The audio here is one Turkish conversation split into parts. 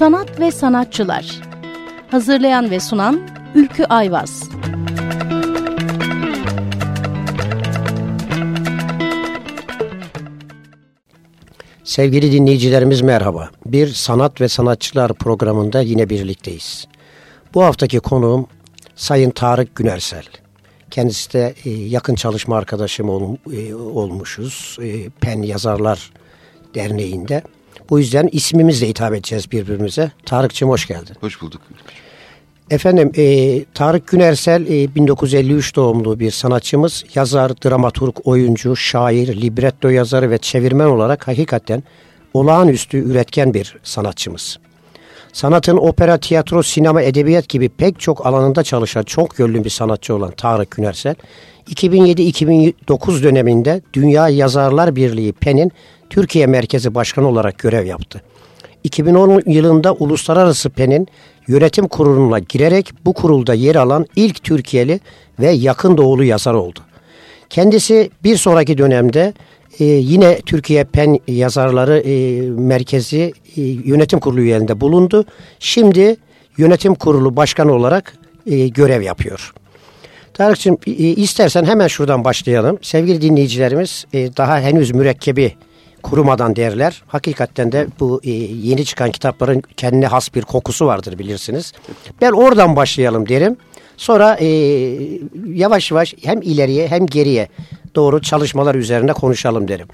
Sanat ve Sanatçılar Hazırlayan ve sunan Ülkü Ayvaz Sevgili dinleyicilerimiz merhaba. Bir Sanat ve Sanatçılar programında yine birlikteyiz. Bu haftaki konuğum Sayın Tarık Günersel. Kendisi de e, yakın çalışma arkadaşım e, olmuşuz. E, Pen Yazarlar Derneği'nde. Bu yüzden ismimizle hitap edeceğiz birbirimize. Tarık'cığım hoş geldin. Hoş bulduk. Efendim e, Tarık Günersel e, 1953 doğumlu bir sanatçımız. Yazar, dramaturg, oyuncu, şair, libretto yazarı ve çevirmen olarak hakikaten olağanüstü üretken bir sanatçımız. Sanatın opera, tiyatro, sinema, edebiyat gibi pek çok alanında çalışan çok yönlü bir sanatçı olan Tarık Günersel, 2007-2009 döneminde Dünya Yazarlar Birliği PEN'in Türkiye Merkezi Başkanı olarak görev yaptı. 2010 yılında Uluslararası PEN'in yönetim kuruluna girerek bu kurulda yer alan ilk Türkiye'li ve yakın doğulu yazar oldu. Kendisi bir sonraki dönemde e, yine Türkiye PEN Yazarları e, Merkezi e, Yönetim Kurulu üyeliğinde bulundu. Şimdi yönetim kurulu başkanı olarak e, görev yapıyor. Tarık'cığım e, istersen hemen şuradan başlayalım. Sevgili dinleyicilerimiz e, daha henüz mürekkebi kurumadan derler. Hakikaten de bu e, yeni çıkan kitapların kendine has bir kokusu vardır bilirsiniz. Ben oradan başlayalım derim. Sonra e, yavaş yavaş hem ileriye hem geriye doğru çalışmalar üzerine konuşalım derim.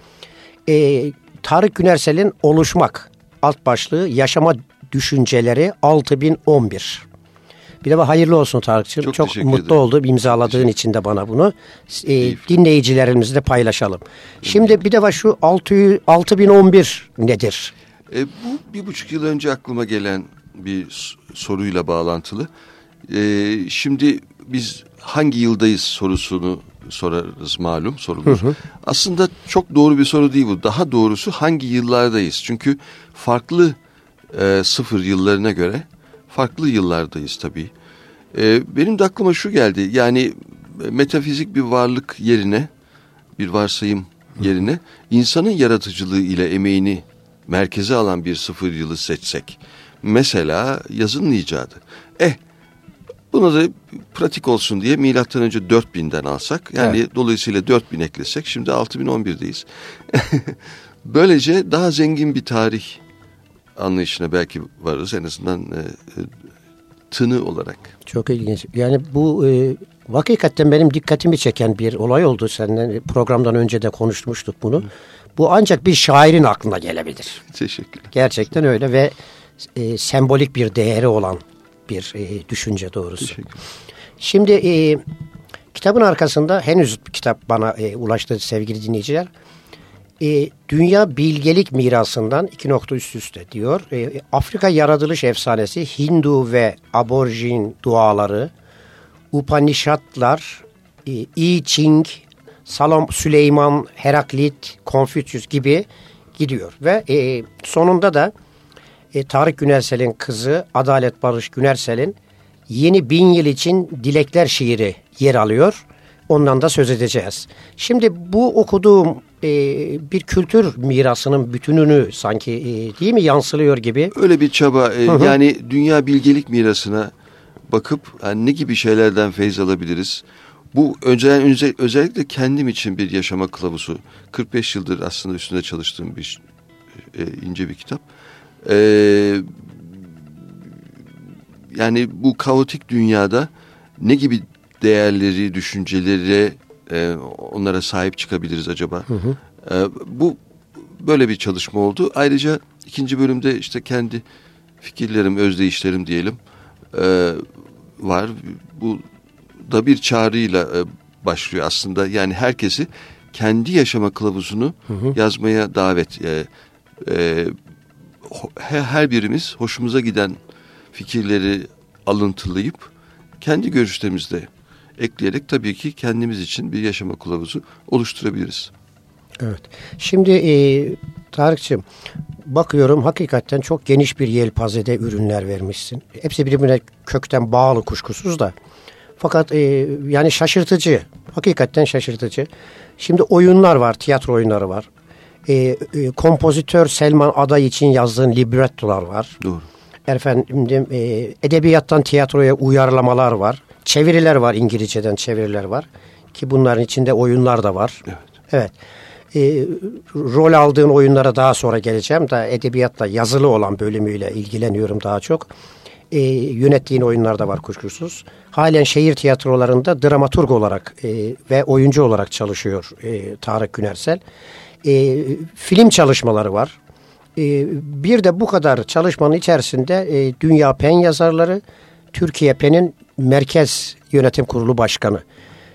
E, Tarık Günersel'in Oluşmak alt başlığı Yaşama Düşünceleri 6011. Bir de hayırlı olsun Tarıkçığım. Çok, Çok mutlu ederim. oldum imzaladığın için de bana bunu. E, dinleyicilerimizle paylaşalım. Şimdi bir de şu 6, 6011 nedir? E, bu bir buçuk yıl önce aklıma gelen bir soruyla bağlantılı. E, şimdi biz hangi yıldayız sorusunu sorarız malum sorulur. Hı hı. Aslında çok doğru bir soru değil bu. Daha doğrusu hangi yıllardayız? Çünkü farklı e, sıfır yıllarına göre farklı yıllardayız tabii. Ee, benim de aklıma şu geldi. Yani e, metafizik bir varlık yerine, bir varsayım yerine insanın yaratıcılığı ile emeğini merkeze alan bir sıfır yılı seçsek. Mesela yazının icadı. Eh Buna da pratik olsun diye milattan önce 4000'den alsak yani evet. dolayısıyla 4000 eklesek şimdi 6011'deyiz. Böylece daha zengin bir tarih anlayışına belki varız en azından e, e, tını olarak. Çok ilginç. Yani bu e, hakikaten benim dikkatimi çeken bir olay oldu. Seninle programdan önce de konuşmuştuk bunu. Hı. Bu ancak bir şairin aklına gelebilir. Teşekkür Gerçekten öyle ve e, sembolik bir değeri olan bir e, düşünce doğrusu. Şimdi e, kitabın arkasında henüz kitap bana e, ulaştı sevgili dinleyiciler e, dünya bilgelik mirasından iki nokta üst üste diyor. E, Afrika yaratılış efsanesi, Hindu ve aborjin duaları, Upanishadlar, e, I Ching, Salom, Süleyman, Heraklit, Konfüçyüs gibi gidiyor. Ve e, sonunda da e, Tarık Günersel'in kızı Adalet Barış Günersel'in yeni bin yıl için dilekler şiiri yer alıyor. Ondan da söz edeceğiz. Şimdi bu okuduğum e, bir kültür mirasının bütününü sanki e, değil mi yansılıyor gibi. Öyle bir çaba e, hı hı. yani dünya bilgelik mirasına bakıp yani ne gibi şeylerden feyz alabiliriz? Bu özel, özellikle kendim için bir yaşama kılavuzu. 45 yıldır aslında üstünde çalıştığım bir e, ince bir kitap. E, yani bu kaotik dünyada ne gibi değerleri, düşünceleri e, onlara sahip çıkabiliriz acaba? Hı hı. E, bu böyle bir çalışma oldu. Ayrıca ikinci bölümde işte kendi fikirlerim, özdeyişlerim diyelim e, var. Bu da bir çağrıyla e, başlıyor aslında. Yani herkesi kendi yaşama kılavuzunu hı hı. yazmaya davet. E, e, her birimiz hoşumuza giden fikirleri alıntılayıp kendi görüşlerimizde ekleyerek tabii ki kendimiz için bir yaşama kılavuzu oluşturabiliriz. Evet. Şimdi e, Tarık'cığım bakıyorum hakikaten çok geniş bir yelpazede ürünler vermişsin. Hepsi birbirine kökten bağlı kuşkusuz da. Fakat e, yani şaşırtıcı. Hakikaten şaşırtıcı. Şimdi oyunlar var, tiyatro oyunları var. E, e, kompozitör Selman Aday için yazdığın librettolar var. Doğru. efendim e, edebiyattan tiyatroya uyarlamalar var. Çeviriler var İngilizceden çeviriler var. Ki bunların içinde oyunlar da var. Evet. Evet. E, rol aldığın oyunlara daha sonra geleceğim. Da edebiyatla yazılı olan bölümüyle ilgileniyorum daha çok. E, yönettiğin oyunlar da var kuşkusuz. Halen şehir tiyatrolarında dramaturg olarak e, ve oyuncu olarak çalışıyor e, Tarık Günersel. E, film çalışmaları var. E, bir de bu kadar çalışmanın içerisinde e, Dünya Pen yazarları, Türkiye Pen'in Merkez Yönetim Kurulu Başkanı.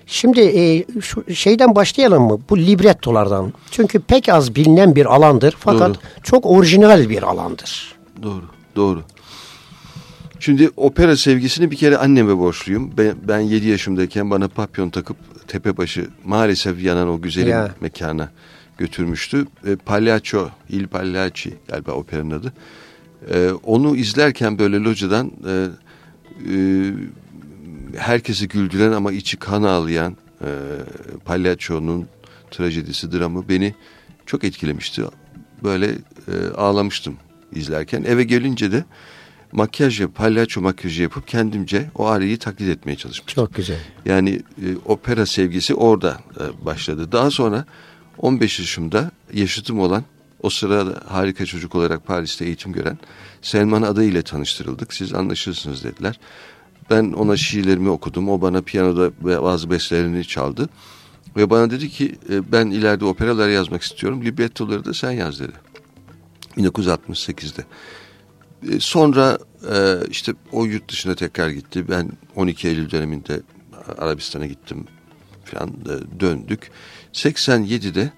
Şimdi e, şu şeyden başlayalım mı? Bu librettolardan. Çünkü pek az bilinen bir alandır fakat Doğru. çok orijinal bir alandır. Doğru, doğru. Şimdi opera sevgisini bir kere anneme borçluyum. Ben, ben 7 yaşımdayken bana papyon takıp Tepebaşı maalesef yanan o güzelim Ya. mekana götürmüştü. E, Pagliaccio, Il Pagliacci galiba operanın adı. E, onu izlerken böyle locadan e, e, herkesi güldüren ama içi kan ağlayan e, Pagliaccio'nun trajedisi, dramı beni çok etkilemişti. Böyle e, ağlamıştım izlerken. Eve gelince de makyaj yap, palyaço makyajı yapıp kendimce o ariyi taklit etmeye çalışmıştım. Çok güzel. Yani e, opera sevgisi orada e, başladı. Daha sonra 15 yaşımda yaşıtım olan o sırada harika çocuk olarak Paris'te eğitim gören Selman Ada ile tanıştırıldık. Siz anlaşırsınız dediler. Ben ona şiirlerimi okudum. O bana piyanoda bazı bestelerini çaldı. Ve bana dedi ki e, ben ileride operalar yazmak istiyorum. Librettoları da sen yaz dedi. 1968'de. E, Sonra e, işte o yurt dışına tekrar gitti. Ben 12 Eylül döneminde Arabistan'a gittim falan döndük. 87'de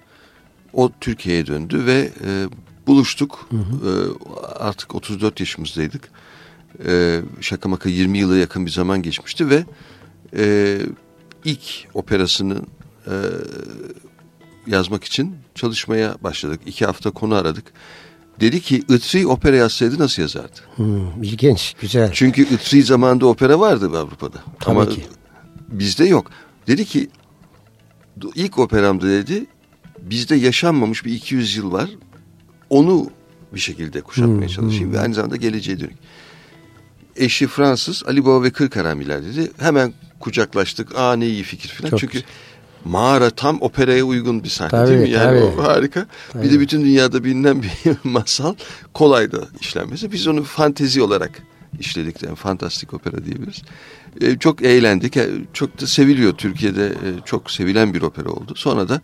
o Türkiye'ye döndü ve e, buluştuk. E, artık 34 yaşımızdaydık. E, şaka maka 20 yıla yakın bir zaman geçmişti ve e, ilk operasını e, yazmak için çalışmaya başladık. İki hafta konu aradık. Dedi ki Itri opera yazsaydı nasıl yazardı? Hmm, ilginç, güzel. Çünkü Itri zamanında opera vardı Avrupa'da. Tabii Ama ki. bizde yok. Dedi ki ilk operamda dedi bizde yaşanmamış bir 200 yıl var. Onu bir şekilde kuşatmaya çalışayım ve aynı zamanda geleceğe dönük. Eşi Fransız Ali Baba ve Kırkaramiler dedi. Hemen kucaklaştık. Aa ne iyi fikir falan. Çok Çünkü güzel. mağara tam operaya uygun bir sahne Tabii, değil mi? Yani tabii. o harika. Bir de bütün dünyada bilinen bir masal kolay da işlenmesi. Biz onu fantezi olarak işledik. Yani fantastik opera diyebiliriz. Ee, çok eğlendik. Ee, Çok da seviliyor. Türkiye'de e, çok sevilen bir opera oldu. Sonra da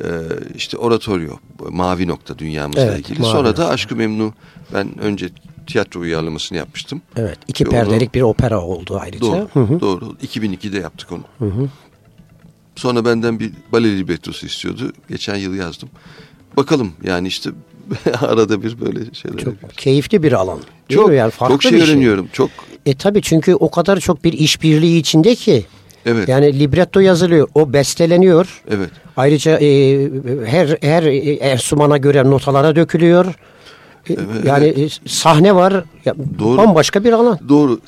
e, işte oratorio, Mavi Nokta dünyamızla Evet, ilgili. Mavi Sonra Nokta. da Aşkı Memnu ben önce tiyatro uyarlamasını yapmıştım. Evet, iki Ve perdelik bir opera oldu ayrıca. Doğru, Hı hı. doğru. 2002'de yaptık onu. Sonra benden bir bale librettosu istiyordu. Geçen yıl yazdım. Bakalım yani işte arada bir böyle şeyler Çok yapıyoruz. keyifli bir alan. Çok? Yani farklı çok şey bir öğreniyorum. Çok E tabii çünkü o kadar çok bir işbirliği içinde ki. evet. Yani libretto yazılıyor, o besteleniyor. evet. Ayrıca e, her her enstrümana göre notalara dökülüyor. E, yani e, sahne var. Ya, Doğru. Bambaşka bir alan. Doğru.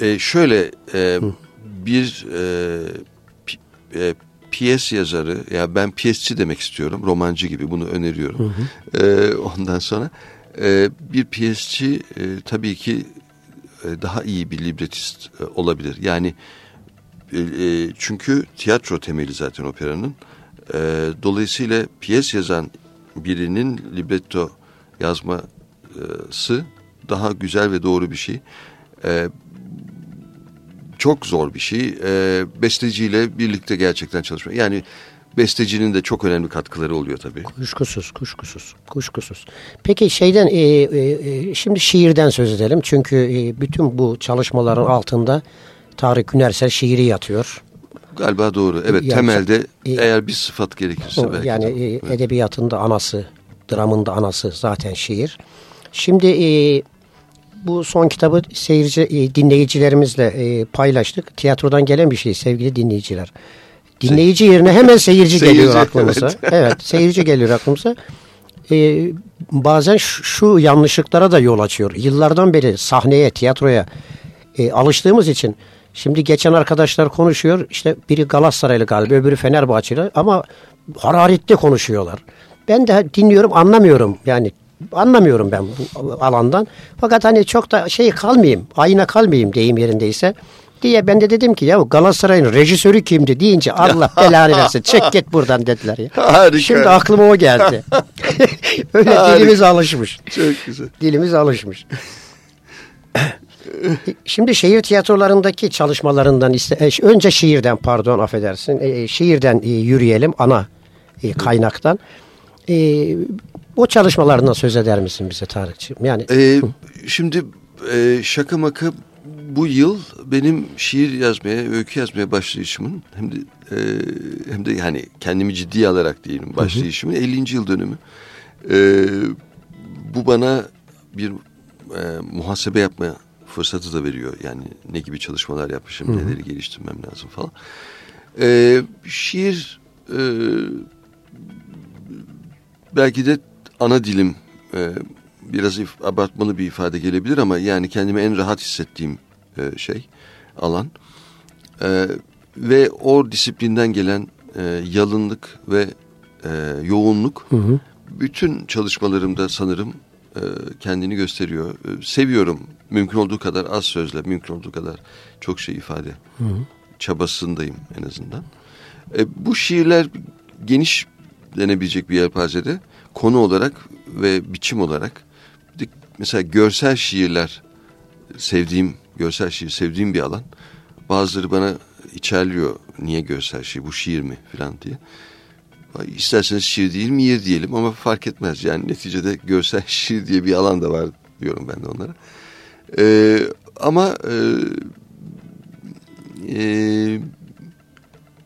E, şöyle e, bir e, pi- e, piyes yazarı ya ben piyesçi demek istiyorum romancı gibi bunu öneriyorum. E, ondan sonra e, bir piyesçi e, tabii ki e, daha iyi bir libretist e, olabilir. Yani e, e, çünkü tiyatro temeli zaten operanın. E, dolayısıyla piyes yazan birinin libretto yazması daha güzel ve doğru bir şey. E, çok zor bir şey. E, besteciyle birlikte gerçekten çalışmak. Yani bestecinin de çok önemli katkıları oluyor tabii. Kuşkusuz, kuşkusuz, kuşkusuz. Peki şeyden, e, e, e, şimdi şiirden söz edelim. Çünkü e, bütün bu çalışmaların altında Tarık Günersel şiiri yatıyor. Galiba doğru. Evet Yani- temelde E, eğer bir sıfat gerekirse O, belki. yani e, edebiyatın da anası, dramın da anası zaten şiir. Şimdi e, bu son kitabı seyirci e, dinleyicilerimizle e, paylaştık. Tiyatrodan gelen bir şey sevgili dinleyiciler. Dinleyici yerine hemen seyirci, Seyirci, geliyor aklımıza. evet. Evet, seyirci geliyor aklımıza. E, bazen şu, şu yanlışlıklara da yol açıyor. Yıllardan beri sahneye, tiyatroya e, alıştığımız için şimdi geçen arkadaşlar konuşuyor. İşte biri Galatasaraylı galiba, öbürü Fenerbahçeli ama hararetli konuşuyorlar. Ben de dinliyorum, anlamıyorum. Yani anlamıyorum ben bu alandan. Fakat hani çok da şey kalmayayım, ayna kalmayayım deyim yerindeyse diye ben de dedim ki ya Galatasaray'ın rejisörü kimdi deyince Allah belanı versin çek git buradan dediler ya. Harika. Şimdi aklıma o geldi. Öyle Harika. dilimiz alışmış. Çok güzel. Dilimiz alışmış. Şimdi şehir tiyatrolarındaki çalışmalarından iste, e, önce şiirden pardon affedersin e, şiirden e, yürüyelim ana kaynaktan. O çalışmalarından söz eder misin bize Tarık'cığım? Yani Ee, şimdi e, şaka maka bu yıl benim şiir yazmaya, öykü yazmaya başlayışımın hem de e, hem de yani kendimi ciddiye alarak diyelim başlayışımın 50. yıl dönümü. E, bu bana bir e, muhasebe yapma fırsatı da veriyor. Yani ne gibi çalışmalar yapmışım, neleri geliştirmem lazım falan. E, şiir e, belki de ana dilim e, biraz if, abartmalı bir ifade gelebilir ama yani kendimi en rahat hissettiğim e, şey alan. E, ve o disiplinden gelen e, yalınlık ve e, yoğunluk bütün çalışmalarımda sanırım e, kendini gösteriyor. E, seviyorum. Mümkün olduğu kadar az sözle mümkün olduğu kadar çok şey ifade çabasındayım en azından. E, bu şiirler geniş denebilecek bir yelpazede konu olarak ve biçim olarak mesela görsel şiirler sevdiğim görsel şiir sevdiğim bir alan. Bazıları bana içerliyor niye görsel şiir bu şiir mi falan diye. İsterseniz şiir değil miir diyelim ama fark etmez. Yani neticede görsel şiir diye bir alan da var diyorum ben de onlara. Ee, ama e, e,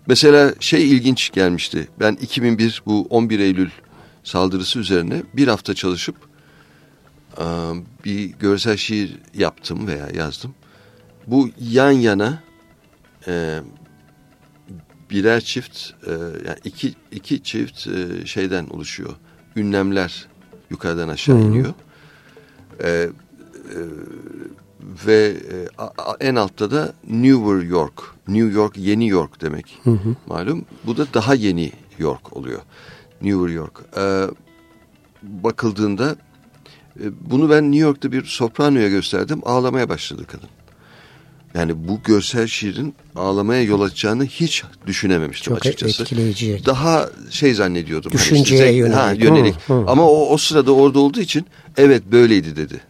mesela şey ilginç gelmişti. Ben 2001 bu 11 Eylül saldırısı üzerine bir hafta çalışıp e, bir görsel şiir yaptım veya yazdım. Bu yan yana e, birer çift e, yani iki iki çift şeyden oluşuyor. Ünlemler yukarıdan aşağı iniyor. Ve en altta da Newer York. New York yeni York demek. Malum. Bu da daha yeni York oluyor. Newer York. E, bakıldığında e, bunu ben New York'ta bir sopranoya gösterdim. Ağlamaya başladı kadın. Yani bu görsel şiirin ağlamaya yol açacağını hiç düşünememiştim Çok açıkçası. etkileyici. Daha şey zannediyordum. hani Düşünceye zevk- yönelik. Ha, yönelik. Hı, hı. Ama o, o sırada orada olduğu için evet böyleydi dedi.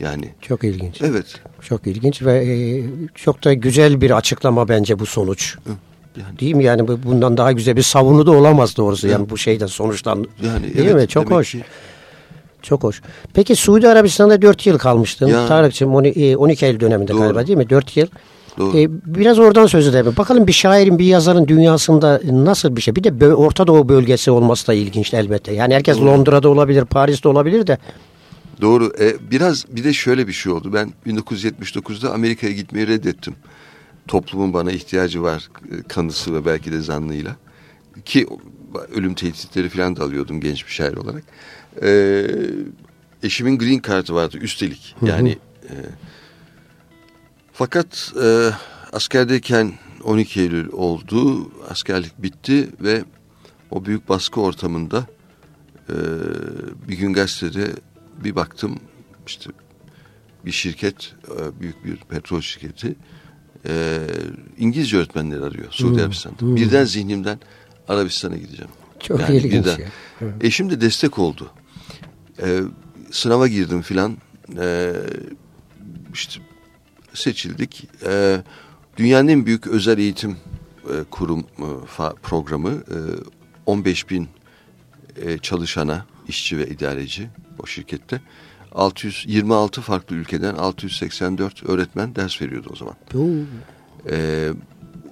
Yani Çok ilginç. evet. Çok ilginç ve e, çok da güzel bir açıklama bence bu sonuç. Yani, Değil mi? Yani bu- bundan daha güzel bir savunu da olamaz doğrusu. Yani bu şeyden sonuçtan. yani Değil evet, mi? Çok hoş. ki- Çok hoş. Peki Suudi Arabistan'da 4 yıl kalmıştın. Ya. Tarık'cığım on- e, 12 Eylül döneminde Doğru. galiba değil mi? 4 yıl. Doğru. E, biraz oradan söz edelim. Bakalım bir şairin, bir yazarın dünyasında nasıl bir şey? Bir de Orta Doğu bölgesi olması da ilginç elbette. Yani herkes Londra'da olabilir, Paris'te olabilir de. Doğru. E, biraz bir de şöyle bir şey oldu. Ben 1979'da Amerika'ya gitmeyi reddettim. Toplumun bana ihtiyacı var e, kanısı ve belki de zannıyla. Ki ölüm tehditleri falan da alıyordum genç bir şair olarak. E, eşimin green card'ı vardı üstelik. Yani e, fakat e, askerdeyken 12 Eylül oldu. Askerlik bitti ve o büyük baskı ortamında e, bir gün gazetede bir baktım işte bir şirket e, büyük bir petrol şirketi e, İngilizce öğretmenleri arıyor Suudi Arabistan'da. Birden zihnimden Arabistan'a gideceğim. Çok ilginç ya. Eşim de destek oldu. E, sınava girdim filan. E, işte seçildik. E, dünyanın en büyük özel eğitim e, kurum e, fa- programı e, 15 bin e, çalışana, işçi ve idareci o şirkette 626 farklı ülkeden 684 öğretmen ders veriyordu o zaman. Ee,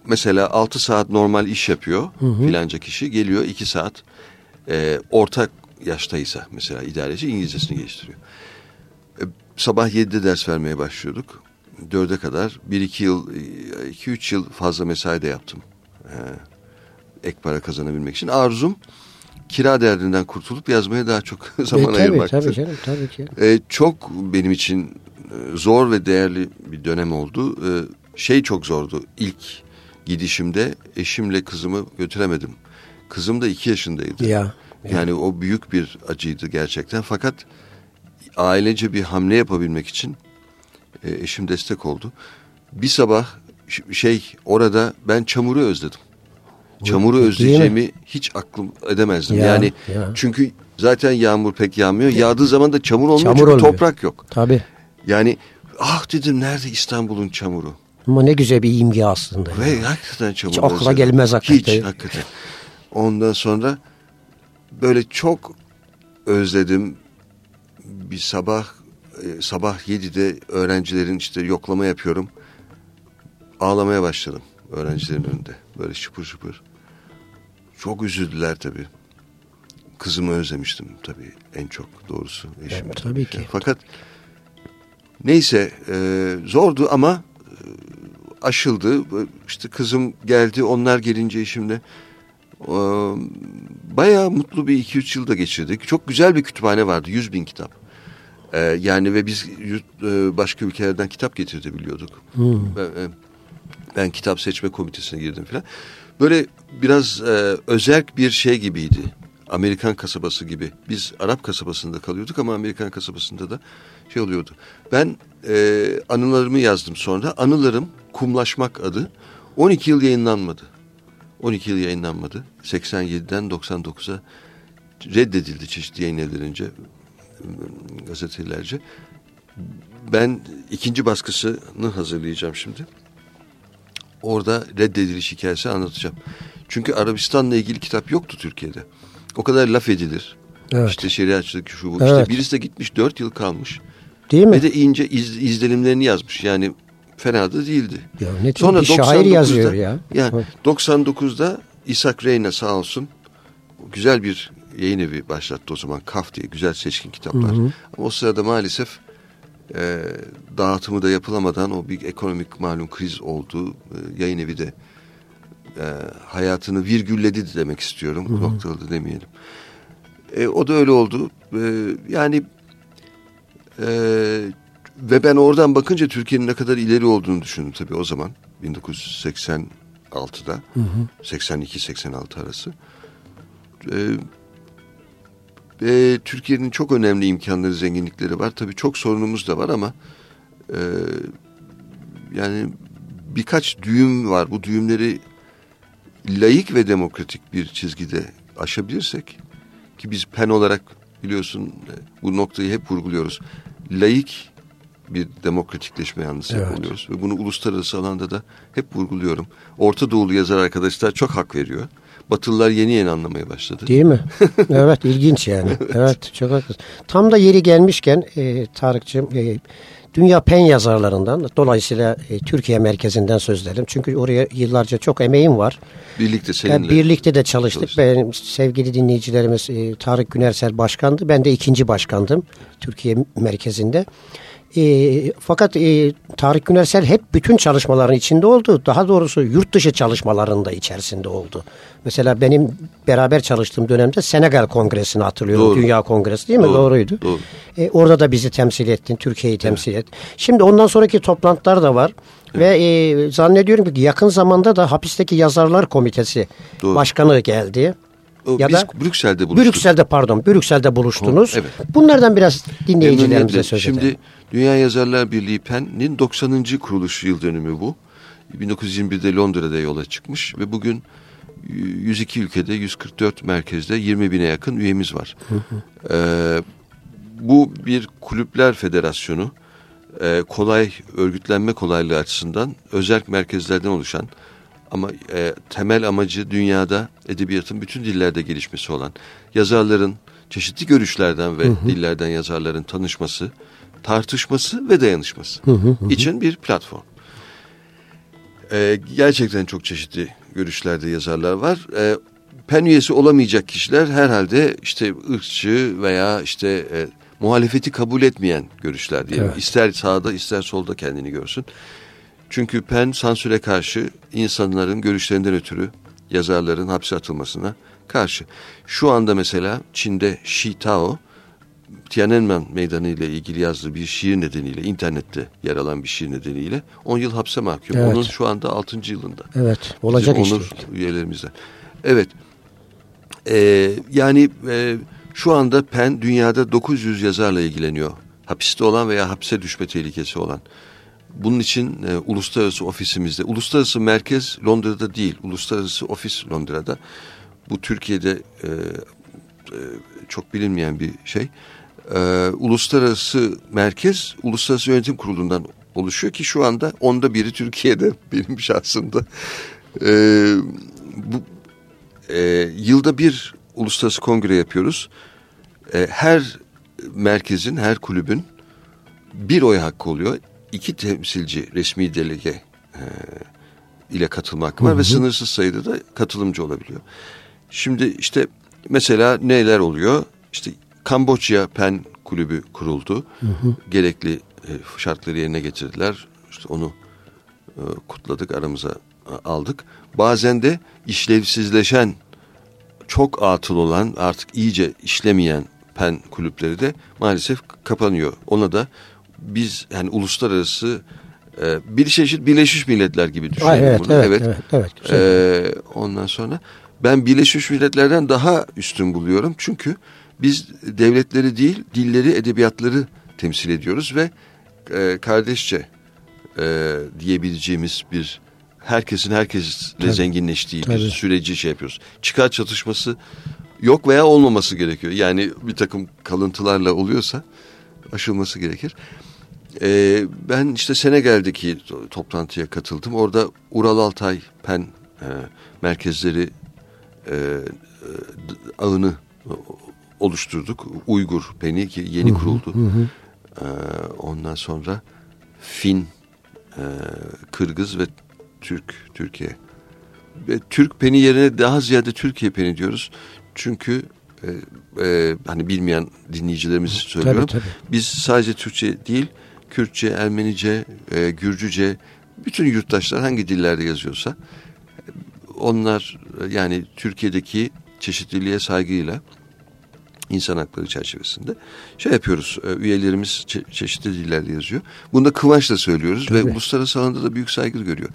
mesela 6 saat normal iş yapıyor filanca kişi geliyor 2 saat e, ortak yaştaysa mesela idareci İngilizcesini geliştiriyor. E, sabah 7'de ders vermeye başlıyorduk. 4'e kadar 1-2 yıl 2-3 yıl fazla mesai de yaptım. E, ek para kazanabilmek için. Arzum kira derdinden kurtulup yazmaya daha çok zaman E, tabii, ayırmaktı. tabii canım tabii ki. E, çok benim için e, zor ve değerli bir dönem oldu. E, şey çok zordu. İlk gidişimde eşimle kızımı götüremedim. Kızım da iki yaşındaydı. Ya. Yani o büyük bir acıydı gerçekten. Fakat ailece bir hamle yapabilmek için e, eşim destek oldu. Bir sabah şey orada ben çamuru özledim. Çamuru özleyeceğimi hiç aklım edemezdim. Ya, yani ya. çünkü zaten yağmur pek yağmıyor. Yağdığı zaman da çamur olmuyor çamur çünkü olmuyor. toprak yok. Tabii. Yani ah dedim nerede İstanbul'un çamuru? Ama ne güzel bir imge aslında. Ve yani. hakikaten çamur. Hiç akla gelmez hakikaten. Hiç hakikaten. Ondan sonra böyle çok özledim. Bir sabah e, sabah 7'de öğrencilerin işte yoklama yapıyorum. Ağlamaya başladım öğrencilerin önünde. Böyle şıpır şıpır. Çok üzüldüler tabii. Kızımı özlemiştim tabii en çok doğrusu. Eşim tabii ki. Fakat neyse e, zordu ama e, aşıldı. İşte kızım geldi onlar gelince eşimle e, bayağı mutlu bir iki üç yılda geçirdik. Çok güzel bir kütüphane vardı. Yüz bin kitap. E, yani ve biz e, başka ülkelerden kitap getirtebiliyorduk. Hmm. Ben, e, ben kitap seçme komitesine girdim falan. Böyle biraz e, özerk bir şey gibiydi. Amerikan kasabası gibi. Biz Arap kasabasında kalıyorduk ama Amerikan kasabasında da şey oluyordu. Ben e, anılarımı yazdım sonra. Anılarım Kumlaşmak adı. 12 yıl yayınlanmadı. 12 yıl yayınlanmadı. 87'den 99'a reddedildi çeşitli yayın evlerince, gazetelerce. Ben ikinci baskısını hazırlayacağım şimdi. Orada reddediliş hikayesi anlatacağım. Çünkü Arabistan'la ilgili kitap yoktu Türkiye'de. O kadar laf edilir. Evet. İşte şeriatçılık şu bu. Evet. İşte birisi de gitmiş dört yıl kalmış. Değil mi? Ve de ince iz, izlenimlerini yazmış. Yani fena da değildi. Ya ne Sonra bir şair yazıyor ya. Yani 99'da İshak Reyna sağ olsun güzel bir yayın evi başlattı o zaman. Kaf diye güzel seçkin kitaplar. Hı hı. Ama o sırada maalesef e, dağıtımı da yapılamadan o bir ekonomik malum kriz oldu. E, yayın evi de e, hayatını virgülledi demek istiyorum. Hı hı. Noktaladı demeyelim. E, o da öyle oldu. E, yani e, ve ben oradan bakınca Türkiye'nin ne kadar ileri olduğunu düşündüm tabii o zaman. 1986'da. 82-86 arası. E, e, Türkiye'nin çok önemli imkanları, zenginlikleri var. Tabii çok sorunumuz da var ama e, yani birkaç düğüm var. Bu düğümleri layık ve demokratik bir çizgide aşabilirsek ki biz pen olarak biliyorsun e, bu noktayı hep vurguluyoruz. Layık bir demokratikleşme yanlısı evet. yapılıyoruz. Ve bunu uluslararası alanda da hep vurguluyorum. Orta Doğulu yazar arkadaşlar çok hak veriyor. Batılılar yeni yeni anlamaya başladı. Değil mi? evet ilginç yani. Evet çok haklısın. Tam da yeri gelmişken e, Tarık'cığım e, Dünya Pen yazarlarından dolayısıyla e, Türkiye merkezinden söz ederim. Çünkü oraya yıllarca çok emeğim var. Birlikte seninle. Yani birlikte de çalıştık. çalıştık. Benim sevgili dinleyicilerimiz e, Tarık Günersel başkandı. Ben de ikinci başkandım Türkiye merkezinde. E, fakat e, Tarık Günersel hep bütün çalışmaların içinde oldu. Daha doğrusu yurt dışı çalışmalarında içerisinde oldu. Mesela benim beraber çalıştığım dönemde Senegal Kongresi'ni hatırlıyorum. Doğru. Dünya Kongresi değil mi? Doğru. Doğruydu. Doğru. E, orada da bizi temsil ettin. Türkiye'yi temsil evet. et. Şimdi ondan sonraki toplantılar da var. Evet. Ve e, zannediyorum ki yakın zamanda da hapisteki yazarlar komitesi Doğru. başkanı geldi. Ya biz da Brüksel'de buluştuk. Brüksel'de pardon, Brüksel'de buluştunuz. O, evet. Bunlardan biraz dinleyicilerimize söz edelim. Şimdi Dünya Yazarlar Birliği PEN'in 90. kuruluş yıl dönümü bu. 1921'de Londra'da yola çıkmış ve bugün 102 ülkede 144 merkezde 20 bine yakın üyemiz var. Ee, bu bir kulüpler federasyonu. Ee, kolay örgütlenme kolaylığı açısından özel merkezlerden oluşan ama e, temel amacı dünyada edebiyatın bütün dillerde gelişmesi olan yazarların çeşitli görüşlerden ve hı hı. dillerden yazarların tanışması, tartışması ve dayanışması hı hı hı. için bir platform. Ee, gerçekten çok çeşitli görüşlerde yazarlar var. Ee, pen üyesi olamayacak kişiler herhalde işte ırkçı veya işte e, muhalefeti kabul etmeyen görüşler diyelim. Evet. İster sağda ister solda kendini görsün. Çünkü PEN sansüre karşı insanların görüşlerinden ötürü yazarların hapse atılmasına karşı. Şu anda mesela Çin'de Shi Tao Tiananmen Meydanı ile ilgili yazdığı bir şiir nedeniyle internette yer alan bir şiir nedeniyle 10 yıl hapse mahkum. Evet. Onun şu anda 6. yılında. Evet olacak Bizim onur işte. üyelerimizden. Evet Ee, yani e, şu anda PEN dünyada 900 yazarla ilgileniyor. Hapiste olan veya hapse düşme tehlikesi olan. Bunun için e, uluslararası ofisimizde, uluslararası merkez Londra'da değil, uluslararası ofis Londra'da. Bu Türkiye'de e, e, çok bilinmeyen bir şey. E, uluslararası merkez, Uluslararası Yönetim Kurulu'ndan oluşuyor ki şu anda onda biri Türkiye'de benim şahsımda. E, bu e, yılda bir uluslararası kongre yapıyoruz. E, her merkezin, her kulübün bir oy hakkı oluyor. İki temsilci resmi delege e, ile katılmak var hı hı. ve sınırsız sayıda da katılımcı olabiliyor. Şimdi işte mesela neler oluyor? İşte Kamboçya Pen Kulübü kuruldu. Hı hı. Gerekli e, şartları yerine getirdiler. İşte onu e, kutladık, aramıza aldık. Bazen de işlevsizleşen, çok atıl olan, artık iyice işlemeyen pen kulüpleri de maalesef kapanıyor. Ona da biz yani uluslararası e, bir çeşit Birleşmiş Milletler gibi düşünelim evet, bunu. Evet, evet, evet, evet e, ondan sonra ben Birleşmiş Milletler'den daha üstün buluyorum. Çünkü biz devletleri değil, dilleri, edebiyatları temsil ediyoruz ve e, kardeşçe e, diyebileceğimiz bir herkesin herkesle Tabii. zenginleştiği Tabii. bir süreci şey yapıyoruz. Çıkar çatışması yok veya olmaması gerekiyor. Yani bir takım kalıntılarla oluyorsa aşılması gerekir. Ee, ben işte Senegal'deki toplantıya katıldım. Orada Ural Altay Pen e, merkezleri e, e, ağını oluşturduk. Uygur Peni ki yeni kuruldu. Hı hı. Ee, ondan sonra Fin, e, Kırgız ve Türk, Türkiye. Ve Türk peni yerine daha ziyade Türkiye peni diyoruz. Çünkü e, e, hani bilmeyen dinleyicilerimiz söylüyorum. Tabii, tabii. Biz sadece Türkçe değil, Kürtçe, Ermenice, e, Gürcüce, bütün yurttaşlar hangi dillerde yazıyorsa onlar yani Türkiye'deki çeşitliliğe saygıyla insan hakları çerçevesinde şey yapıyoruz. E, üyelerimiz çe çeşitli dillerde yazıyor. Bunu da kıvançla söylüyoruz Tabii. ve uluslararası alanda da büyük saygı görüyor.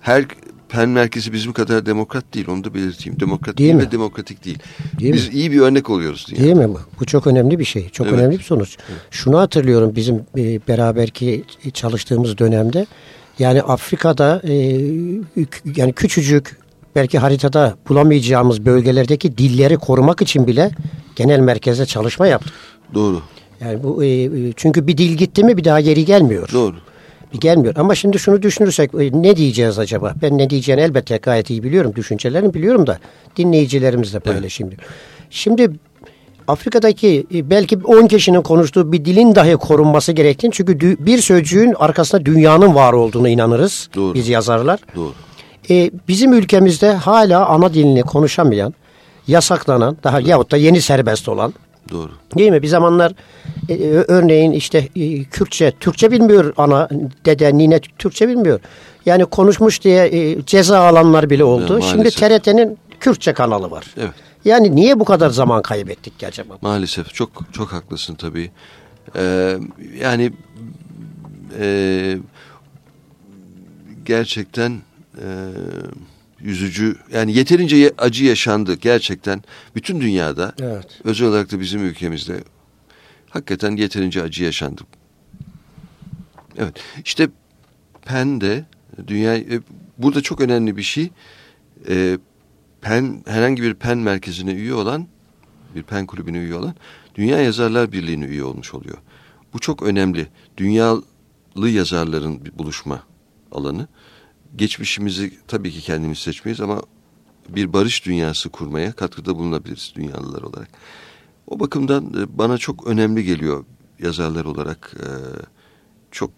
Her pen merkezi bizim kadar demokrat değil onu da belirteyim. Demokrat değil, değil ve demokratik değil. değil Biz mi? iyi bir örnek oluyoruz. Diye. Değil mi bu? Çok önemli bir şey. Çok evet. önemli bir sonuç. Evet. Şunu hatırlıyorum bizim e, beraberki çalıştığımız dönemde. Yani Afrika'da e, yani küçücük belki haritada bulamayacağımız bölgelerdeki dilleri korumak için bile genel merkezde çalışma yaptık. Doğru. Yani bu e, çünkü bir dil gitti mi bir daha geri gelmiyor. Doğru gelmiyor. Ama şimdi şunu düşünürsek e, ne diyeceğiz acaba? Ben ne diyeceğini elbette gayet iyi biliyorum. Düşüncelerini biliyorum da dinleyicilerimiz de paylaşayım evet. Şimdi Afrika'daki e, belki 10 kişinin konuştuğu bir dilin dahi korunması gerektiğini çünkü bir sözcüğün arkasında dünyanın var olduğunu inanırız Doğru. biz yazarlar. Doğru. Ee, bizim ülkemizde hala ana dilini konuşamayan, yasaklanan, daha yahut da yeni serbest olan Doğru. Değil mi? Bir zamanlar e, örneğin işte e, Kürtçe, Türkçe bilmiyor ana dede, nine Türkçe bilmiyor. Yani konuşmuş diye e, ceza alanlar bile oldu. Evet, Şimdi TRT'nin Kürtçe kanalı var. Evet. Yani niye bu kadar zaman kaybettik ki acaba? Maalesef çok çok haklısın tabii. Ee, yani e, gerçekten e, yüzücü yani yeterince acı yaşandı gerçekten bütün dünyada evet. özel olarak da bizim ülkemizde hakikaten yeterince acı yaşandı. Evet işte PEN de dünya e, burada çok önemli bir şey e, PEN herhangi bir PEN merkezine üye olan bir PEN kulübüne üye olan Dünya Yazarlar Birliği'ne üye olmuş oluyor. Bu çok önemli. Dünyalı yazarların buluşma alanı geçmişimizi tabii ki kendimiz seçmeyiz ama bir barış dünyası kurmaya katkıda bulunabiliriz dünyalılar olarak. O bakımdan e, bana çok önemli geliyor yazarlar olarak. E, çok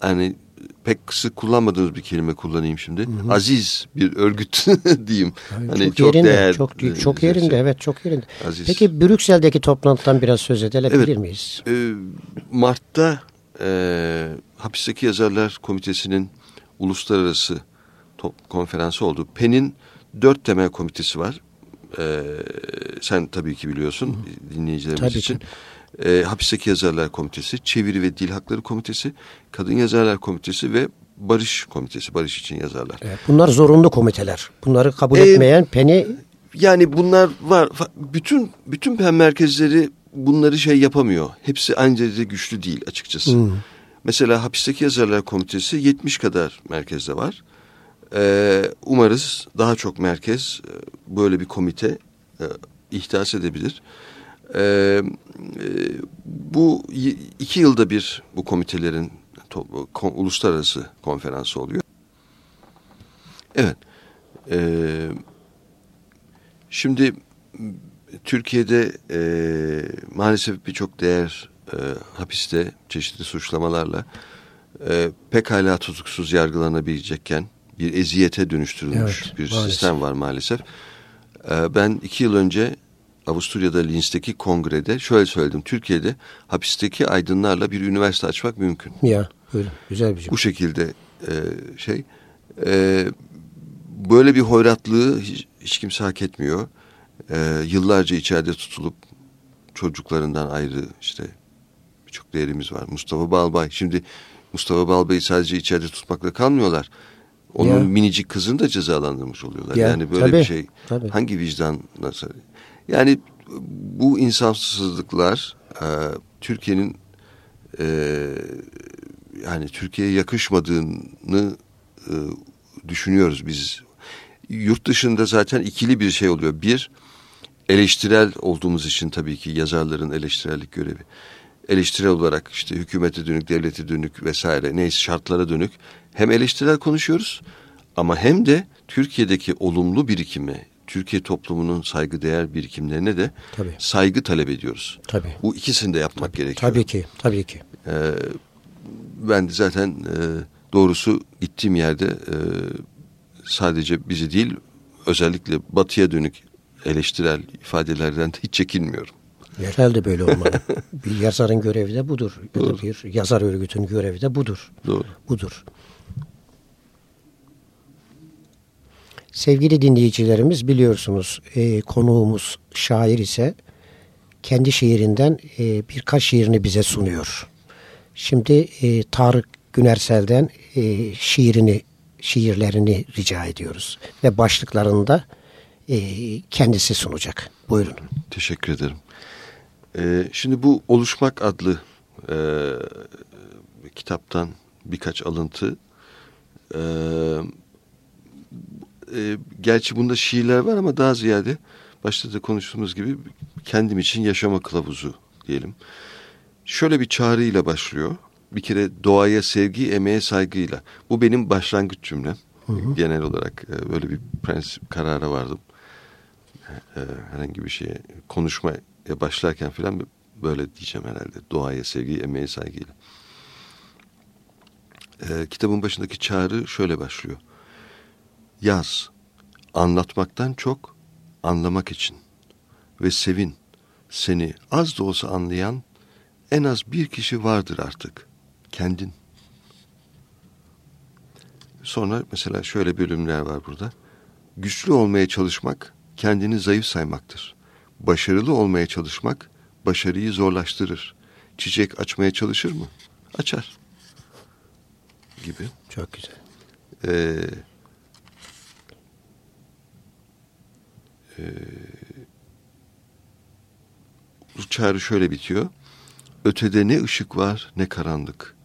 hani pek sık kullanmadığımız bir kelime kullanayım şimdi. Hı hı. Aziz bir örgüt diyeyim. Yani hani çok, çok yerinde, değer, çok e, çok yerinde şey. evet çok yerinde. Aziz. Peki Brüksel'deki toplantıdan biraz söz edebilir evet, miyiz? E, Mart'ta e, hapisteki yazarlar komitesinin uluslararası top, konferansı oldu. PEN'in dört temel komitesi var. Ee, sen tabii ki biliyorsun Hı. dinleyicilerimiz tabii için. Ki. Ee, Hapisteki Yazarlar Komitesi, Çeviri ve Dil Hakları Komitesi, Kadın Yazarlar Komitesi ve Barış Komitesi, Barış için Yazarlar. Evet, bunlar zorunlu komiteler. Bunları kabul ee, etmeyen PEN'i yani bunlar var. Bütün bütün pen merkezleri bunları şey yapamıyor. Hepsi derecede güçlü değil açıkçası. Hmm. Mesela hapisteki yazarlar komitesi 70 kadar merkezde var. Ee, umarız daha çok merkez e, böyle bir komite e, ihdas edebilir. Ee, e, bu iki yılda bir bu komitelerin to, kon, uluslararası konferansı oluyor. Evet. Ee, şimdi Türkiye'de e, maalesef birçok değer e, hapiste çeşitli suçlamalarla e, pekala tutuksuz yargılanabilecekken bir eziyete dönüştürülmüş evet, bir maalesef. sistem var maalesef. E, ben iki yıl önce Avusturya'da Linz'teki kongrede şöyle söyledim. Türkiye'de hapisteki aydınlarla bir üniversite açmak mümkün. Ya öyle güzel bir şey. Bu şekilde e, şey e, böyle bir hoyratlığı hiç, hiç kimse hak etmiyor. E, yıllarca içeride tutulup çocuklarından ayrı işte birçok değerimiz var. Mustafa Balbay. Şimdi Mustafa Balbay'ı sadece içeride tutmakla kalmıyorlar. Onun ya. minicik kızını da cezalandırmış oluyorlar. Ya, yani böyle tabii, bir şey tabii. hangi vicdan nasıl? Yani bu insafsızlıklar e, Türkiye'nin e, yani Türkiye'ye yakışmadığını e, düşünüyoruz biz. Yurt dışında zaten ikili bir şey oluyor. Bir, eleştirel olduğumuz için tabii ki yazarların eleştirellik görevi. Eleştirel olarak işte hükümete dönük, devlete dönük vesaire neyse şartlara dönük hem eleştirel konuşuyoruz ama hem de Türkiye'deki olumlu birikimi, Türkiye toplumunun saygıdeğer birikimlerine de tabii. saygı talep ediyoruz. Tabii. Bu ikisini de yapmak tabii, gerekiyor. Tabii ki, tabii ki. Ee, ben de zaten e, doğrusu gittiğim yerde e, sadece bizi değil özellikle batıya dönük eleştirel ifadelerden de hiç çekinmiyorum. Herhalde böyle olmalı. bir yazarın görevi de budur. Doğru. Bir yazar örgütünün görevi de budur. Doğru. Budur. Sevgili dinleyicilerimiz biliyorsunuz e, konuğumuz şair ise kendi şiirinden e, birkaç şiirini bize sunuyor. Şimdi e, Tarık Günersel'den e, şiirini, şiirlerini rica ediyoruz. Ve başlıklarında e, kendisi sunacak. Buyurun. Teşekkür ederim. E, şimdi bu Oluşmak adlı e, kitaptan birkaç alıntı. E, e, gerçi bunda şiirler var ama daha ziyade başta da konuştuğumuz gibi kendim için yaşama kılavuzu diyelim. Şöyle bir çağrıyla başlıyor. Bir kere doğaya sevgi, emeğe saygıyla. Bu benim başlangıç cümlem. Hı hı. Genel olarak e, böyle bir prensip karara vardım. E, herhangi bir şeye konuşmaya başlarken falan böyle diyeceğim herhalde. Doğaya sevgi, emeğe saygıyla. E, kitabın başındaki çağrı şöyle başlıyor. Yaz, anlatmaktan çok anlamak için ve sevin. Seni az da olsa anlayan en az bir kişi vardır artık. Kendin. Sonra mesela şöyle bölümler var burada. Güçlü olmaya çalışmak kendini zayıf saymaktır. Başarılı olmaya çalışmak başarıyı zorlaştırır. Çiçek açmaya çalışır mı? Açar. Gibi. Çok güzel. Ee, e, bu çağrı şöyle bitiyor. Ötede ne ışık var ne karanlık.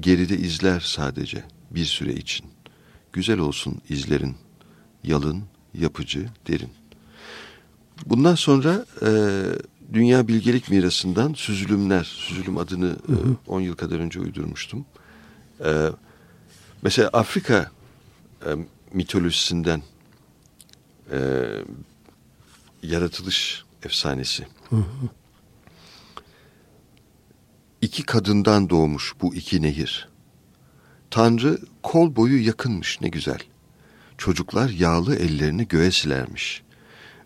Geride izler sadece bir süre için. Güzel olsun izlerin. Yalın, yapıcı, derin. Bundan sonra e, Dünya Bilgelik Mirası'ndan Süzülümler, Süzülüm adını 10 e, yıl kadar önce uydurmuştum. E, mesela Afrika e, mitolojisinden e, yaratılış efsanesi. Hı hı. İki kadından doğmuş bu iki nehir. Tanrı kol boyu yakınmış ne güzel. Çocuklar yağlı ellerini göğe silermiş.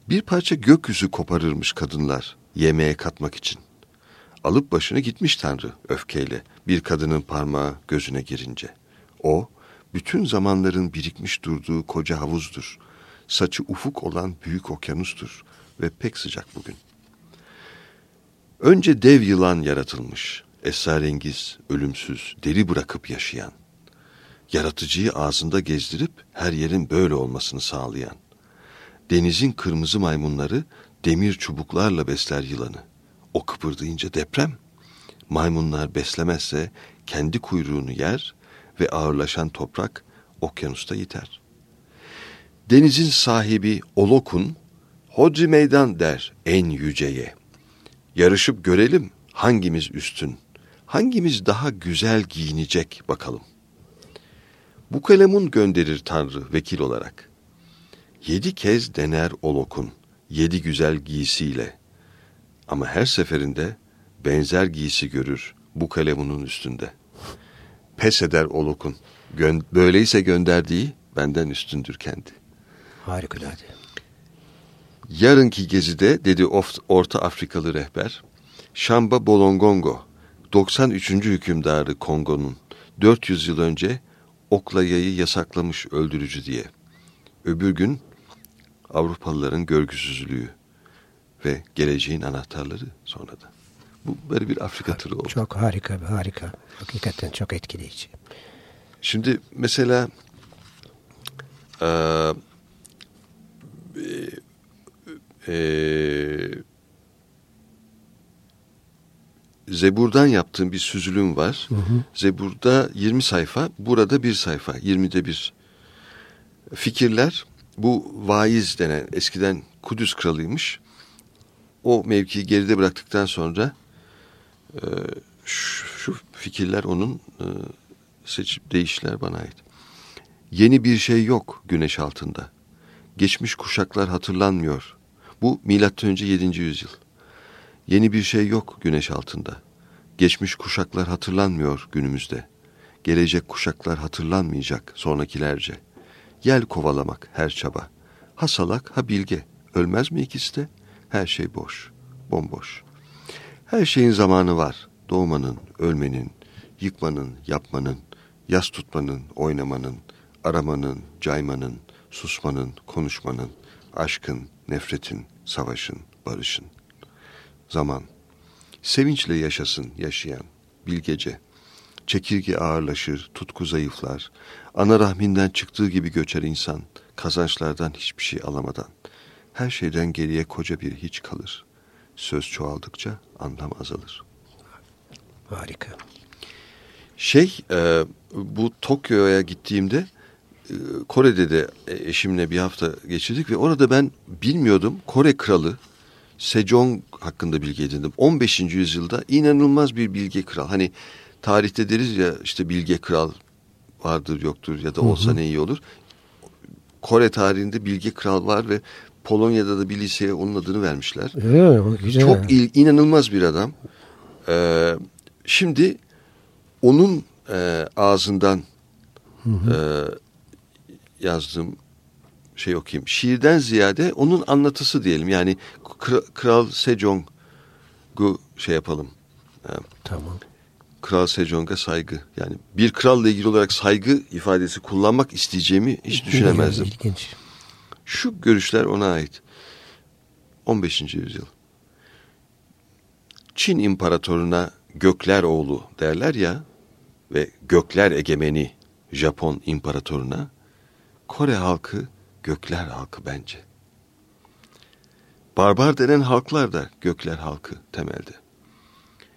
Bir parça gökyüzü koparırmış kadınlar yemeğe katmak için. Alıp başını gitmiş Tanrı öfkeyle bir kadının parmağı gözüne girince. O bütün zamanların birikmiş durduğu koca havuzdur. Saçı ufuk olan büyük okyanustur ve pek sıcak bugün. Önce dev yılan yaratılmış, esrarengiz, ölümsüz, deri bırakıp yaşayan. Yaratıcıyı ağzında gezdirip her yerin böyle olmasını sağlayan. Denizin kırmızı maymunları demir çubuklarla besler yılanı. O kıpırdayınca deprem. Maymunlar beslemezse kendi kuyruğunu yer ve ağırlaşan toprak okyanusta yiter. Denizin sahibi Olokun, Hodri meydan der en yüceye. Yarışıp görelim hangimiz üstün, hangimiz daha güzel giyinecek bakalım. Bu kalemun gönderir Tanrı vekil olarak. Yedi kez dener Olokun, yedi güzel giysiyle. Ama her seferinde benzer giysi görür bu kalemunun üstünde. Pes eder Olokun, Gö böyleyse gönderdiği benden üstündür kendi. Harikulade. Yarınki gezide dedi Orta Afrikalı rehber, Şamba Bolongongo, 93. hükümdarı Kongo'nun 400 yıl önce okla yayı yasaklamış öldürücü diye. Öbür gün Avrupalıların görgüsüzlüğü ve geleceğin anahtarları sonra da. Bu böyle bir Afrika turu oldu. Çok harika, harika. Hakikaten çok etkileyici. Şimdi mesela e, e, Zebur'dan yaptığım bir süzülüm var. Hı hı. Zebur'da 20 sayfa, burada bir sayfa, 20'de bir. Fikirler, bu vaiz denen, eskiden Kudüs kralıymış. O mevkiyi geride bıraktıktan sonra e, şu, şu fikirler onun e, seçip değişler bana ait. Yeni bir şey yok güneş altında. Geçmiş kuşaklar hatırlanmıyor. Bu milattan önce 7. yüzyıl. Yeni bir şey yok güneş altında. Geçmiş kuşaklar hatırlanmıyor günümüzde. Gelecek kuşaklar hatırlanmayacak sonrakilerce. Yel kovalamak her çaba. Ha salak ha bilge. Ölmez mi ikisi de? Her şey boş, bomboş. Her şeyin zamanı var. Doğmanın, ölmenin, yıkmanın, yapmanın, yas tutmanın, oynamanın, aramanın, caymanın, susmanın, konuşmanın, aşkın, nefretin, savaşın, barışın. Zaman. Sevinçle yaşasın yaşayan, bilgece. Çekirge ağırlaşır, tutku zayıflar. Ana rahminden çıktığı gibi göçer insan, kazançlardan hiçbir şey alamadan. Her şeyden geriye koca bir hiç kalır. Söz çoğaldıkça anlam azalır. Harika. Şey, e, bu Tokyo'ya gittiğimde e, Kore'de de eşimle bir hafta geçirdik ve orada ben bilmiyordum Kore kralı Sejong hakkında bilgi edindim. 15. yüzyılda inanılmaz bir bilge kral. Hani tarihte deriz ya işte bilge kral vardır yoktur ya da olsa hı hı. ne iyi olur. Kore tarihinde bilge kral var ve Polonya'da da bir liseye onun adını vermişler. Evet, güzel. Çok il, inanılmaz bir adam. Ee, şimdi onun e, ağzından hı hı. E, yazdığım şey okuyayım. Şiirden ziyade onun anlatısı diyelim. Yani Kral Sejong'u şey yapalım. Tamam. Kral Sejong'a saygı. Yani bir kralla ilgili olarak saygı ifadesi kullanmak isteyeceğimi hiç düşünemezdim. İlginç. Şu görüşler ona ait. 15. yüzyıl. Çin imparatoruna gökler oğlu derler ya ve gökler egemeni Japon imparatoruna Kore halkı gökler halkı bence. Barbar denen halklar da gökler halkı temelde.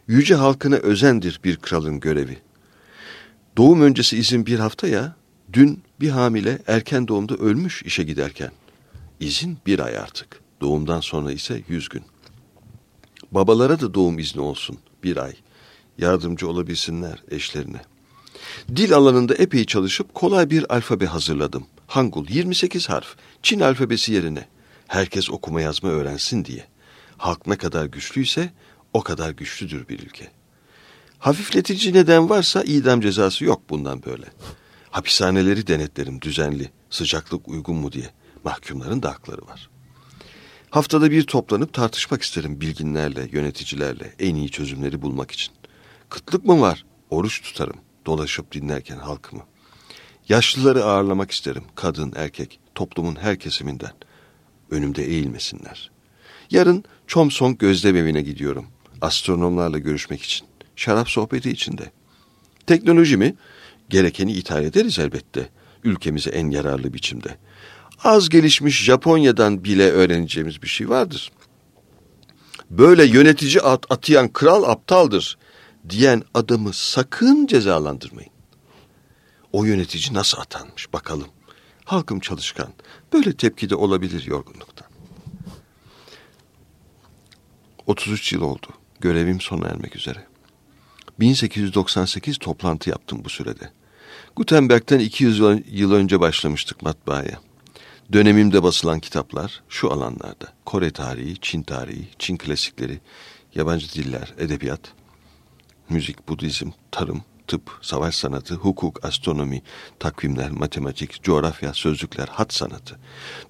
Yüce halkına özendir bir kralın görevi. Doğum öncesi izin bir hafta ya, dün bir hamile erken doğumda ölmüş işe giderken. İzin bir ay artık. Doğumdan sonra ise yüz gün. Babalara da doğum izni olsun bir ay. Yardımcı olabilsinler eşlerine. Dil alanında epey çalışıp kolay bir alfabe hazırladım. Hangul 28 harf. Çin alfabesi yerine. Herkes okuma yazma öğrensin diye. Halk ne kadar güçlüyse o kadar güçlüdür bir ülke. Hafifletici neden varsa idam cezası yok bundan böyle. Hapishaneleri denetlerim düzenli, sıcaklık uygun mu diye. Mahkumların da hakları var. Haftada bir toplanıp tartışmak isterim bilginlerle, yöneticilerle en iyi çözümleri bulmak için. Kıtlık mı var? Oruç tutarım dolaşıp dinlerken halkımı. Yaşlıları ağırlamak isterim. Kadın, erkek, toplumun her kesiminden. Önümde eğilmesinler. Yarın Chomsong gözlem evine gidiyorum. Astronomlarla görüşmek için. Şarap sohbeti içinde. Teknoloji mi? Gerekeni ithal ederiz elbette. Ülkemize en yararlı biçimde. az gelişmiş Japonya'dan bile öğreneceğimiz bir şey vardır. Böyle yönetici at, atayan kral aptaldır diyen adamı sakın cezalandırmayın. O yönetici nasıl atanmış bakalım. Halkım çalışkan. Böyle tepki de olabilir yorgunluktan. 33 yıl oldu. Görevim sona ermek üzere. 1898 toplantı yaptım bu sürede. Gutenberg'den 200 yıl önce başlamıştık matbaaya. Dönemimde basılan kitaplar şu alanlarda. Kore tarihi, Çin tarihi, Çin klasikleri, yabancı diller, edebiyat, müzik, Budizm, tarım, tıp, savaş sanatı, hukuk, astronomi, takvimler, matematik, coğrafya, sözlükler, hat sanatı.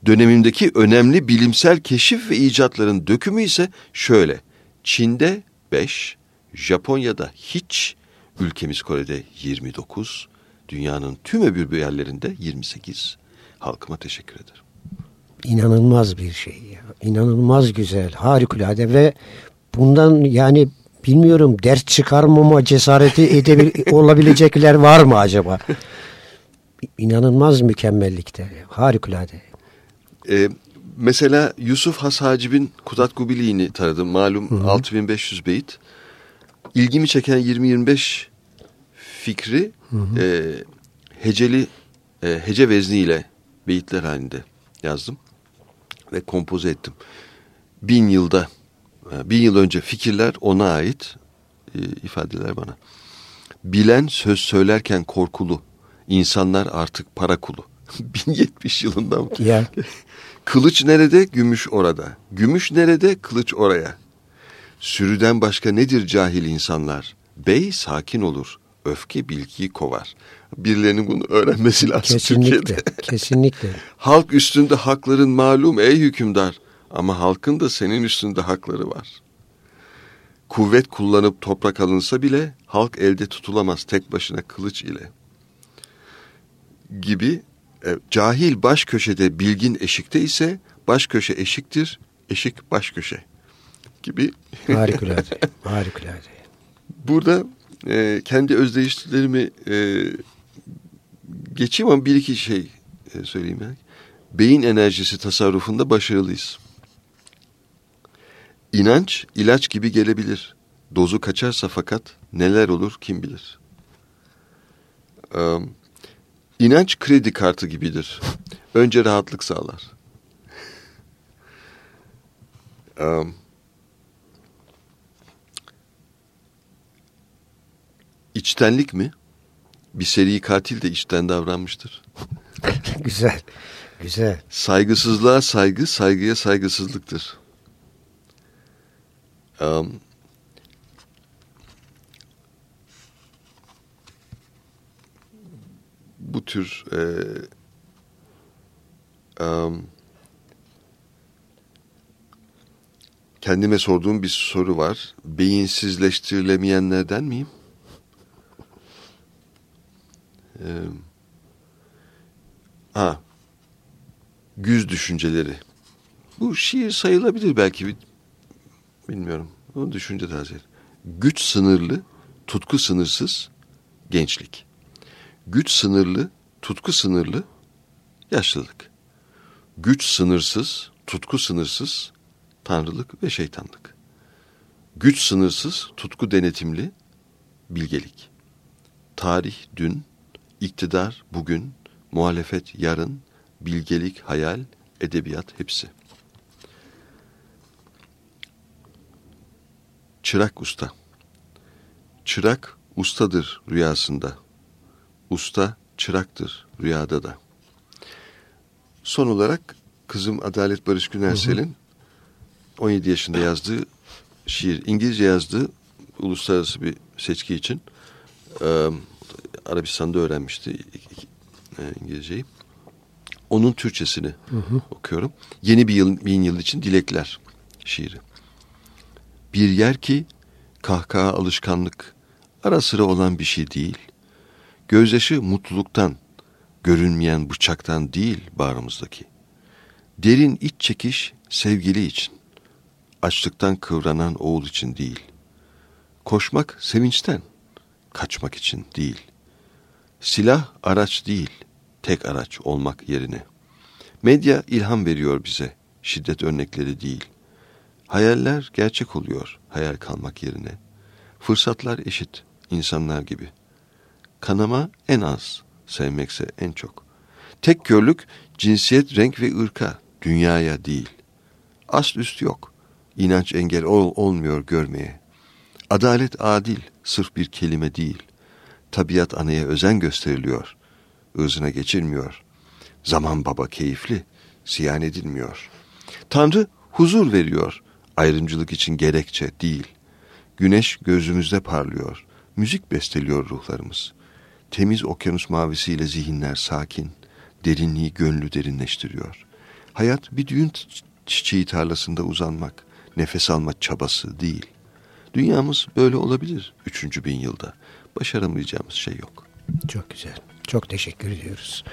Dönemimdeki önemli bilimsel keşif ve icatların dökümü ise şöyle. Çin'de 5, Japonya'da hiç, ülkemiz Kore'de 29, dünyanın tüm öbür yerlerinde 28. Halkıma teşekkür ederim. İnanılmaz bir şey ya. İnanılmaz güzel, harikulade ve bundan yani bilmiyorum ders çıkarmama cesareti edebil olabilecekler var mı acaba? İnanılmaz mükemmellikte. Harikulade. Ee, mesela Yusuf Has Hacib'in Kudat Gubili'ni taradım. Malum Hı -hı. 6500 beyit. İlgimi çeken 20-25 fikri hı hı. E, heceli e, hece vezniyle beyitler halinde yazdım ve kompoze ettim. Bin yılda ee, bin yıl önce fikirler ona ait e, ifadeler bana. Bilen söz söylerken korkulu. İnsanlar artık para kulu. 1070 yılında mı? Ya. Kılıç nerede? Gümüş orada. Gümüş nerede? Kılıç oraya. Sürüden başka nedir cahil insanlar? Bey sakin olur. Öfke bilgiyi kovar. Birilerinin bunu öğrenmesi lazım kesinlikle, Türkiye'de. Kesinlikle. Halk üstünde hakların malum ey hükümdar. Ama halkın da senin üstünde hakları var. Kuvvet kullanıp toprak alınsa bile halk elde tutulamaz tek başına kılıç ile. Gibi cahil baş köşede bilgin eşikte ise baş köşe eşiktir, eşik baş köşe gibi. Harikulade, harikulade. Burada e, kendi özdeyişlerimi e, geçeyim ama bir iki şey e, söyleyeyim. Yani. Beyin enerjisi tasarrufunda başarılıyız. İnanç ilaç gibi gelebilir. Dozu kaçarsa fakat neler olur kim bilir. Ee, inanç kredi kartı gibidir. Önce rahatlık sağlar. Ee, içtenlik mi? Bir seri katil de içten davranmıştır. güzel, güzel. Saygısızlığa saygı, saygıya saygısızlıktır. Um, bu tür e, um, kendime sorduğum bir soru var. Beyinsizleştirilemeyenlerden miyim? Ee, ha, güz düşünceleri. Bu şiir sayılabilir belki Bilmiyorum. Onu düşünce tarzı. Güç sınırlı, tutku sınırsız, gençlik. Güç sınırlı, tutku sınırlı, yaşlılık. Güç sınırsız, tutku sınırsız, tanrılık ve şeytanlık. Güç sınırsız, tutku denetimli, bilgelik. Tarih dün, iktidar bugün, muhalefet yarın, bilgelik hayal, edebiyat hepsi. Çırak usta. Çırak ustadır rüyasında. Usta çıraktır rüyada da. Son olarak kızım Adalet Barış Günersel'in 17 yaşında yazdığı şiir, İngilizce yazdığı uluslararası bir seçki için e, Arabistan'da öğrenmişti e, İngilizceyi. Onun Türkçesini hı hı. okuyorum. Yeni bir yıl, bin yıl için dilekler şiiri. Bir yer ki kahkaha alışkanlık, ara sıra olan bir şey değil. Gözyaşı mutluluktan, görünmeyen bıçaktan değil bağrımızdaki. Derin iç çekiş sevgili için, açlıktan kıvranan oğul için değil. Koşmak sevinçten, kaçmak için değil. Silah araç değil, tek araç olmak yerine. Medya ilham veriyor bize, şiddet örnekleri değil. Hayaller gerçek oluyor hayal kalmak yerine. Fırsatlar eşit, insanlar gibi. Kanama en az, sevmekse en çok. Tek körlük cinsiyet, renk ve ırka, dünyaya değil. Asl üst yok. İnanç engel ol, olmuyor görmeye. Adalet adil, sırf bir kelime değil. Tabiat anaya özen gösteriliyor. Izına geçilmiyor. Zaman baba keyifli, ziyan edilmiyor. Tanrı huzur veriyor. Ayrımcılık için gerekçe değil. Güneş gözümüzde parlıyor. Müzik besteliyor ruhlarımız. Temiz okyanus mavisiyle zihinler sakin. Derinliği gönlü derinleştiriyor. Hayat bir düğün çiçeği tarlasında uzanmak, nefes alma çabası değil. Dünyamız böyle olabilir üçüncü bin yılda. Başaramayacağımız şey yok. Çok güzel. Çok teşekkür ediyoruz.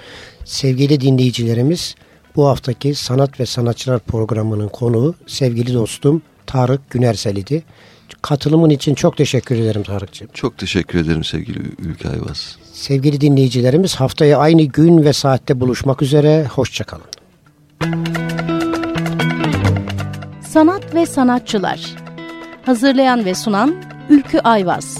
Sevgili dinleyicilerimiz bu haftaki Sanat ve Sanatçılar programının konuğu sevgili dostum Tarık Günersel idi. Katılımın için çok teşekkür ederim Tarık'cığım. Çok teşekkür ederim sevgili Ülke Ayvaz. Sevgili dinleyicilerimiz haftaya aynı gün ve saatte buluşmak üzere. Hoşçakalın. Sanat ve Sanatçılar Hazırlayan ve sunan Ülkü Ayvaz